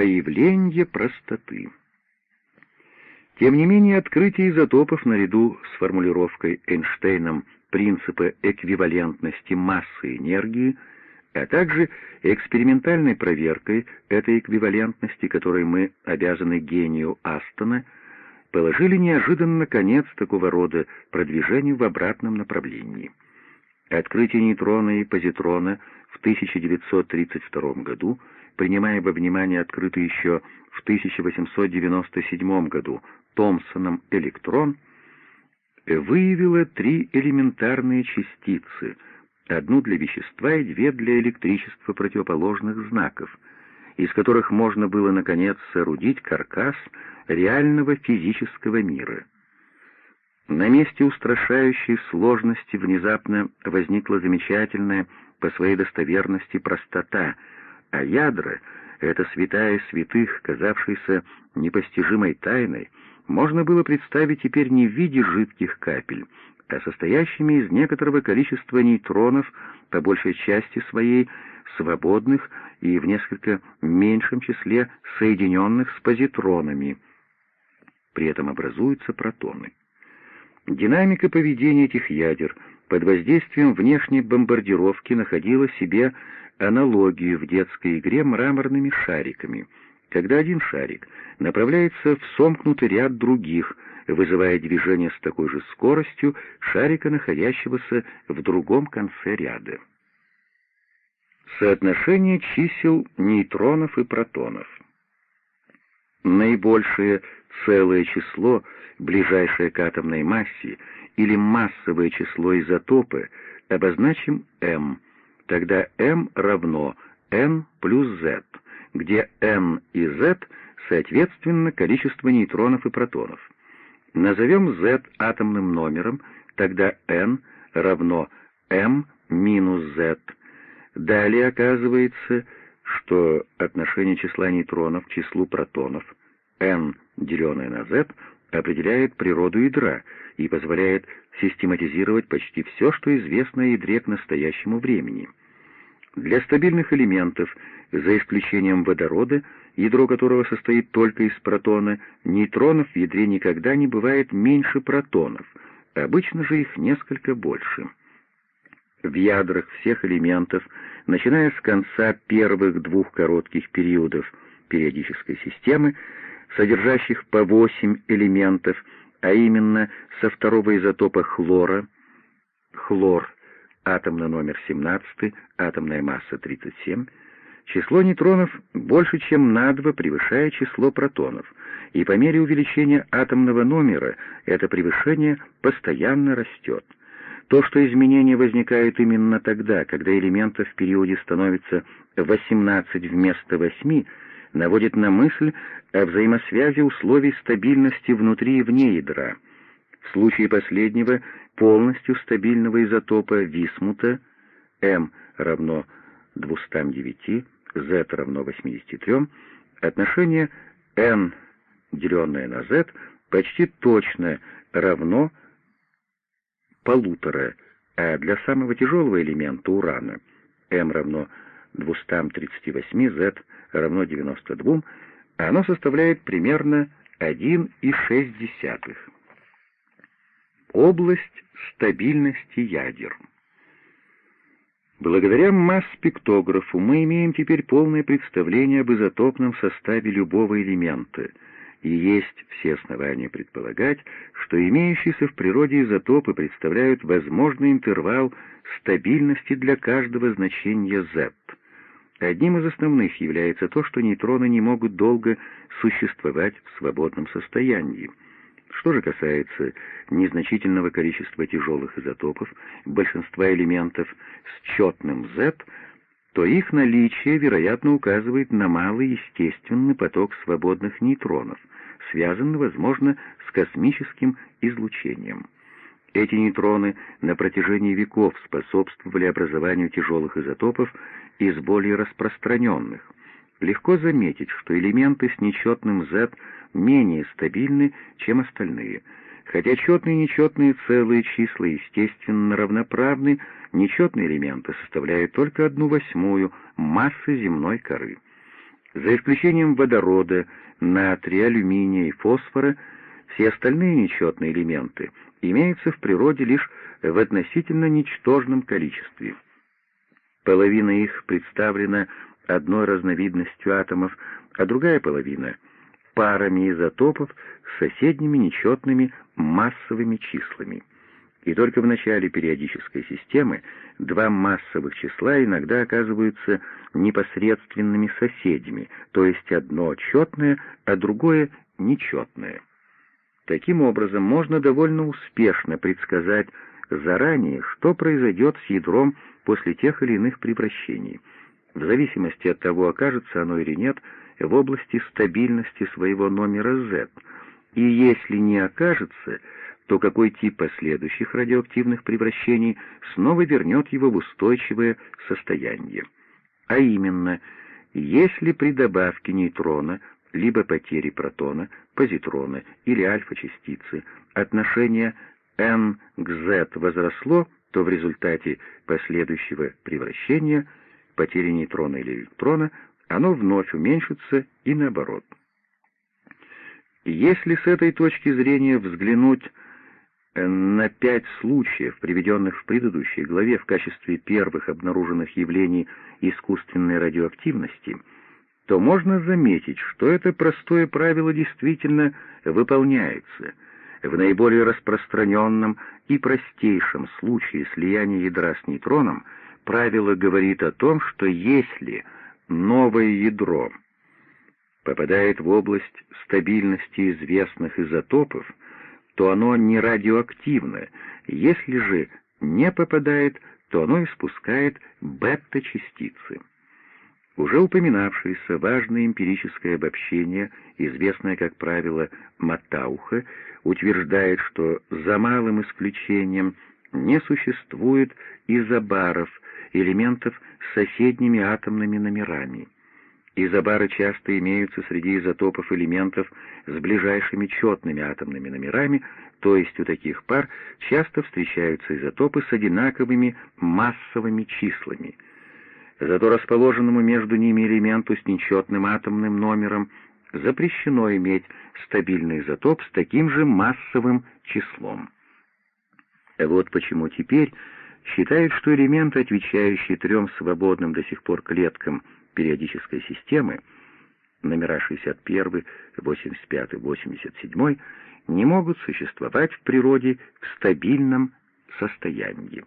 появление простоты. Тем не менее, открытие изотопов наряду с формулировкой Эйнштейном принципа эквивалентности массы энергии, а также экспериментальной проверкой этой эквивалентности, которой мы обязаны гению Астона, положили неожиданно конец такого рода продвижению в обратном направлении. Открытие нейтрона и позитрона в 1932 году, принимая во внимание открытый еще в 1897 году Томпсоном электрон, выявило три элементарные частицы, одну для вещества и две для электричества противоположных знаков, из которых можно было, наконец, соорудить каркас реального физического мира. На месте устрашающей сложности внезапно возникла замечательная по своей достоверности простота, а ядра, эта святая святых, казавшаяся непостижимой тайной, можно было представить теперь не в виде жидких капель, а состоящими из некоторого количества нейтронов, по большей части своей, свободных и в несколько меньшем числе соединенных с позитронами. При этом образуются протоны. Динамика поведения этих ядер под воздействием внешней бомбардировки находила себе аналогию в детской игре мраморными шариками, когда один шарик направляется в сомкнутый ряд других, вызывая движение с такой же скоростью шарика, находящегося в другом конце ряда. Соотношение чисел нейтронов и протонов. Наибольшее целое число, ближайшее к атомной массе, или массовое число изотопа, обозначим m. Тогда m равно n плюс z, где n и z соответственно количество нейтронов и протонов. Назовем z атомным номером, тогда n равно m минус z. Далее оказывается, что отношение числа нейтронов к числу протонов n, деленное на z, определяет природу ядра и позволяет систематизировать почти все, что известно ядре к настоящему времени. Для стабильных элементов, за исключением водорода, ядро которого состоит только из протона, нейтронов в ядре никогда не бывает меньше протонов, обычно же их несколько больше. В ядрах всех элементов, начиная с конца первых двух коротких периодов периодической системы, содержащих по восемь элементов, а именно со второго изотопа хлора, хлор, атомный номер 17, атомная масса 37, число нейтронов больше, чем на 2 превышает число протонов, и по мере увеличения атомного номера это превышение постоянно растет. То, что изменение возникает именно тогда, когда элементов в периоде становится 18 вместо 8, наводит на мысль о взаимосвязи условий стабильности внутри и вне ядра. В случае последнего полностью стабильного изотопа висмута m равно 209, z равно 83, отношение n, деленное на z, почти точно равно полутора, а для самого тяжелого элемента урана m равно 0,5 238z равно 92, а оно составляет примерно 1,6. Область стабильности ядер. Благодаря масс-спектографу мы имеем теперь полное представление об изотопном составе любого элемента, и есть все основания предполагать, что имеющиеся в природе изотопы представляют возможный интервал стабильности для каждого значения Z. Одним из основных является то, что нейтроны не могут долго существовать в свободном состоянии. Что же касается незначительного количества тяжелых изотопов, большинства элементов с четным Z, то их наличие, вероятно, указывает на малый естественный поток свободных нейтронов, связанный, возможно, с космическим излучением. Эти нейтроны на протяжении веков способствовали образованию тяжелых изотопов из более распространенных. Легко заметить, что элементы с нечетным Z менее стабильны, чем остальные. Хотя четные и нечетные целые числа, естественно, равноправны, нечетные элементы составляют только одну восьмую массы земной коры. За исключением водорода, натрия, алюминия и фосфора, все остальные нечетные элементы имеются в природе лишь в относительно ничтожном количестве. Половина их представлена одной разновидностью атомов, а другая половина — парами изотопов с соседними нечетными массовыми числами. И только в начале периодической системы два массовых числа иногда оказываются непосредственными соседями, то есть одно четное, а другое нечетное. Таким образом, можно довольно успешно предсказать заранее, что произойдет с ядром после тех или иных превращений, в зависимости от того, окажется оно или нет в области стабильности своего номера Z, и если не окажется, то какой тип последующих радиоактивных превращений снова вернет его в устойчивое состояние. А именно, если при добавке нейтрона либо потере протона, позитрона или альфа-частицы отношение n к z возросло, то в результате последующего превращения потери нейтрона или электрона оно вновь уменьшится и наоборот. Если с этой точки зрения взглянуть на пять случаев, приведенных в предыдущей главе в качестве первых обнаруженных явлений искусственной радиоактивности, то можно заметить, что это простое правило действительно выполняется. В наиболее распространенном и простейшем случае слияния ядра с нейтроном правило говорит о том, что если новое ядро попадает в область стабильности известных изотопов, то оно не радиоактивно, если же не попадает, то оно испускает бета-частицы. Уже упоминавшееся важное эмпирическое обобщение, известное как правило Матауха, утверждает, что за малым исключением не существует изобаров, элементов с соседними атомными номерами. Изобары часто имеются среди изотопов элементов с ближайшими четными атомными номерами, то есть у таких пар часто встречаются изотопы с одинаковыми массовыми числами. Зато расположенному между ними элементу с нечетным атомным номером запрещено иметь стабильный изотоп с таким же массовым числом. Вот почему теперь считают, что элементы, отвечающие трем свободным до сих пор клеткам периодической системы, номера 61, 85, 87, не могут существовать в природе в стабильном состоянии.